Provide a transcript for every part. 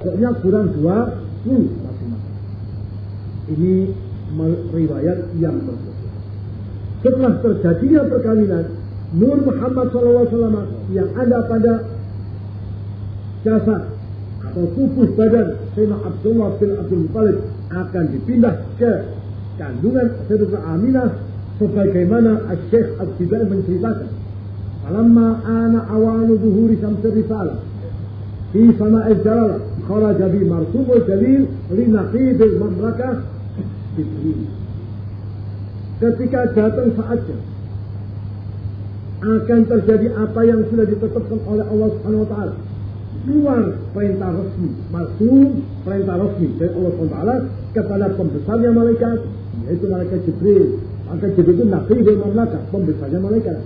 Pokoknya kurang dua puluh. Ini riwayat yang tersebut. Setelah terjadinya perkawinan, Nur Muhammad SAW yang ada pada jasad atau tubuh badan Sayyidina Abdullah bin Abdul Muttalib akan dipindah ke kandungan Sayyidatuna Aminah sebagaimana Syekh Al-Sibai menceritakan. Falamma ana awanu buhuri syamsir risalah sama'il jalalah kharaja bi martumul dalil li naqibil mamlakah Ketika datang saatnya akan terjadi apa yang sudah ditetapkan oleh Allah Subhanahu wa taala. Luar perintah resmi, masuk perintah resmi dari Allah Subhanahu wa taala kepada pembesarnya malaikat, yaitu malaikat Jibril. Maka Jibril itu dan mamlaka, pembesarnya malaikat.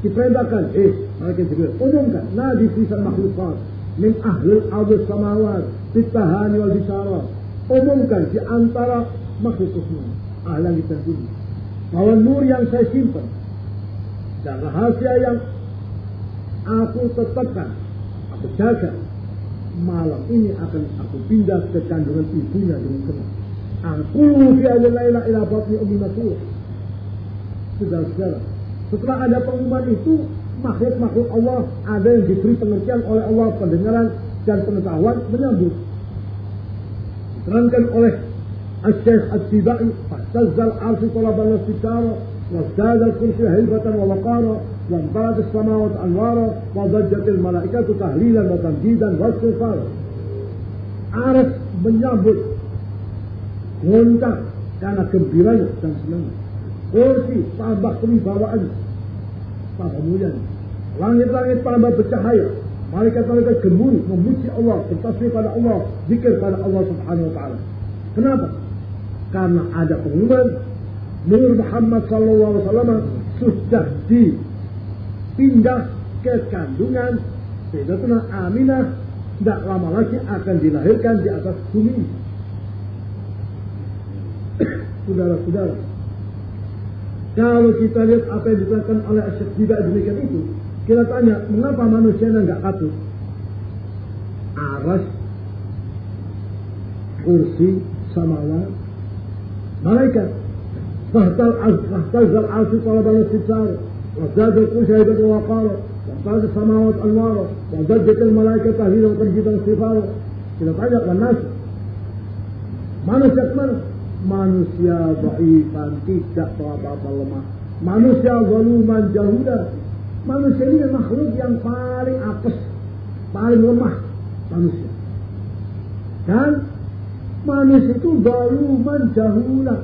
Diperintahkan, eh, malaikat Jibril, umumkan, nadi fisan makhlukat, min ahlul ardi samawat, fitahani wal bisyara. Umumkan di antara makhluk semua, ahlan kita dunia. Bahwa nur yang saya simpan, dan rahasia yang aku tetapkan, aku jaga, malam ini akan aku pindah ke kandungan ibunya dengan senang. Aku fi laila ila batni ummi masur. Saudara-saudara, setelah ada pengumuman itu, makhluk-makhluk Allah ada yang diberi pengertian oleh Allah pendengaran dan pengetahuan menyambut. Diterangkan oleh Al-Syeikh Al-Tibai, Fastazzal arsi talaban al-sitara, وازداد الكرسي هيبة ووقارا وانطلت السماوات أنوارا وضجت الملائكة تهليلا وتمجيدا واستغفارا Arif menyambut gontak karena gembiranya dan senangnya. Kursi tambah kewibawaan, tambah mulia. Langit-langit tambah bercahaya. Malaikat-malaikat gemuruh memuji Allah, bertasbih pada Allah, zikir pada Allah Subhanahu wa taala. Kenapa? Karena ada pengumuman Nur Muhammad SAW sudah dipindah ke kandungan Sayyidatuna Aminah tidak lama lagi akan dilahirkan di atas bumi. Saudara-saudara, kalau kita lihat apa yang dikatakan oleh asyik tidak demikian itu, kita tanya, mengapa manusia nggak patuh? Aras, kursi, samawat, malaikat. Fahtal al-fahtazal al-fi talabal al-sitar. Wazadal kusyahidat wa waqara. Wazadal samawat al-wara. Wazadal al-malaikat tahirah wa tarjid sifara. Kita tanya, lanas. Manusia ke mana? Manusia dhaifan tidak apa-apa lemah manusia zaluman jahuda manusia ini makhluk yang paling apes paling lemah manusia dan manusia itu zaluman jahuda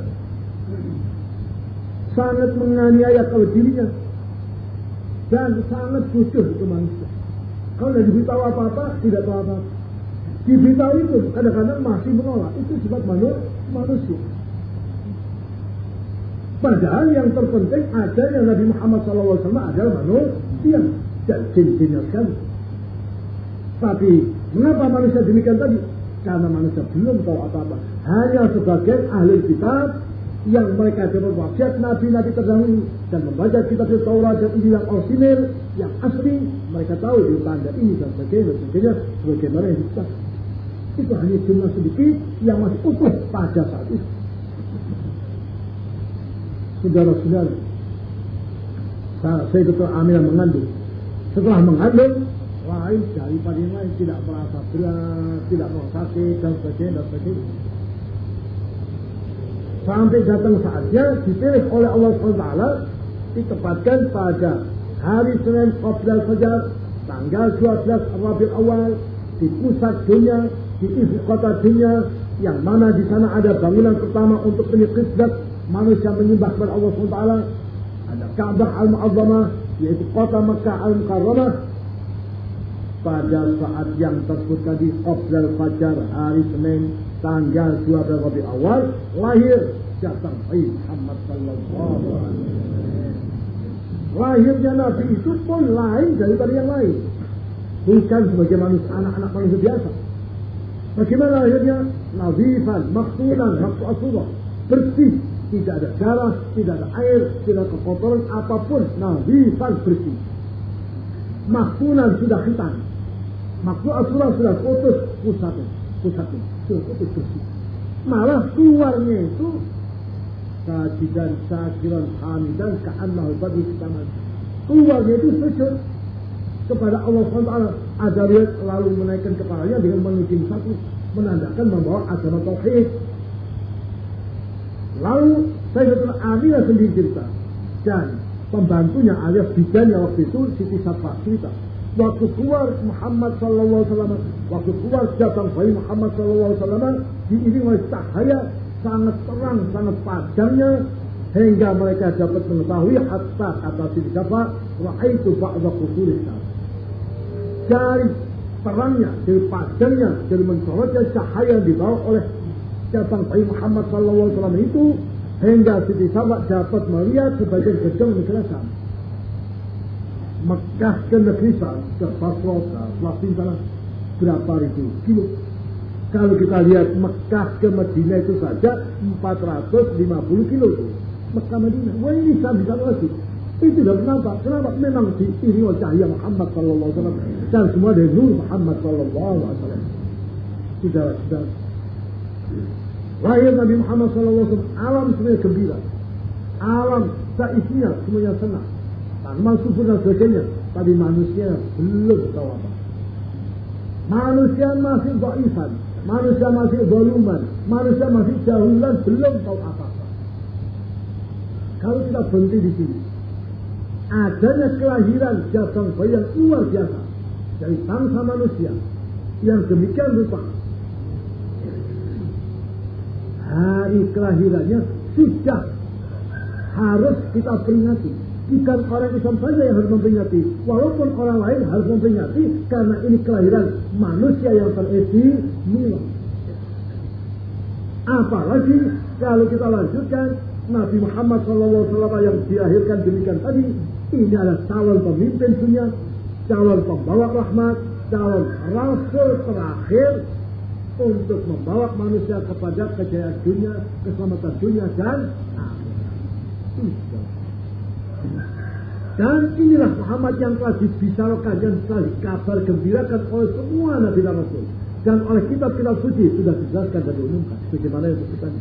sangat menganiaya kalau dirinya dan sangat bodoh itu manusia. Kalau tidak diberitahu apa-apa, tidak tahu apa-apa. Diberitahu itu kadang-kadang masih menolak. Itu sifat manusia. Padahal yang terpenting ada yang Nabi Muhammad SAW adalah manusia dan jin-jinnya sekali. Tapi mengapa manusia demikian tadi? Karena manusia belum tahu apa-apa. Hanya sebagai ahli kitab yang mereka dapat wasiat nabi-nabi terdahulu dan membaca kitab Taurat dan Injil yang orisinil, yang asli, mereka tahu di tanda ini dan sebagainya dan sebagainya yang kita itu hanya jumlah sedikit yang masih utuh pada saat itu. Saudara-saudara, saya betul Amir mengandung. Setelah mengandung, lain daripada yang lain tidak merasa berat, tidak merasa sakit dan sebagainya dan sebagainya sampai datang saatnya dipilih oleh Allah SWT ditempatkan pada hari Senin 14 Fajar tanggal 12 Rabiul Awal di pusat dunia di ibu kota dunia yang mana di sana ada bangunan pertama untuk penyekizat manusia menyembah kepada Allah SWT ada Ka'bah Al-Mu'azzamah yaitu kota Mekah Al-Mukarramah pada saat yang tersebut tadi Qabdal Fajar hari Senin tanggal 12 Rabi awal lahir datang Muhammad sallallahu alaihi wasallam. Lahirnya Nabi itu pun lain daripada yang lain. Bukan sebagai manusia, anak-anak manusia biasa. Bagaimana lahirnya? Nazifan, maksulan, maksulah, bersih, tidak ada darah, tidak ada air, tidak ada kotoran apa pun, nazifan bersih. Maksulan sudah hitam, Maksud Rasulullah sudah putus pusatnya, pusatnya, sudah putus bersih. Malah keluarnya itu sajidan, sakiran, hamidan, ka'annahu bagi kita Keluarnya itu sujud kepada Allah SWT. Ada lihat lalu menaikkan kepalanya dengan menunjuk satu, menandakan membawa agama tauhid. Lalu saya Sayyidatul Aminah sendiri cerita. Dan pembantunya alias bidannya waktu itu Siti Safa cerita. Waktu keluar Muhammad Sallallahu Alaihi Wasallam, waktu keluar datang bayi Muhammad Sallallahu Alaihi Wasallam, diiringi oleh cahaya sangat terang, sangat padangnya, hingga mereka dapat mengetahui hatta kata Siti Safa, itu ba'da kusuris Dari terangnya, dari padangnya, dari mencorotnya cahaya yang dibawa oleh datang bayi Muhammad Wasallam itu hingga Siti Sabak dapat melihat sebagian gedung negara Sam. Mekah ke negeri Sam, ke sana, berapa ribu kilo. Kalau kita lihat Mekah ke Madinah itu saja 450 kilo. Mekah Madinah. Wah ini Sam lagi. Itu dah kenapa? Kenapa? Memang diiringi oleh cahaya Muhammad Sallallahu Alaihi Wasallam dan semua dari nur Muhammad Sallallahu Alaihi Wasallam. Sudah, sudah. Lahir Nabi Muhammad SAW, alam semuanya gembira. Alam seisinya semuanya senang. Tanaman subur dan sebagainya. Tapi manusia belum tahu apa. Manusia masih dhaifan. Manusia masih voluman. Manusia masih jahulan. Belum tahu apa-apa. Kalau kita berhenti di sini. Adanya kelahiran jasang bayi yang luar biasa. Dari bangsa manusia. Yang demikian rupa hari kelahirannya sudah harus kita peringati. Bukan orang Islam saja yang harus memperingati. Walaupun orang lain harus memperingati karena ini kelahiran manusia yang teristimewa. Apalagi kalau kita lanjutkan Nabi Muhammad SAW yang dilahirkan demikian tadi ini adalah calon pemimpin dunia, calon pembawa rahmat, calon rasul terakhir untuk membawa manusia kepada kejayaan dunia, keselamatan dunia dan Dan inilah Muhammad yang telah dibicarakan dan telah dikabar gembirakan oleh semua Nabi dan Rasul. Dan oleh kitab-kitab suci sudah dijelaskan dan diumumkan. Bagaimana yang disebutkan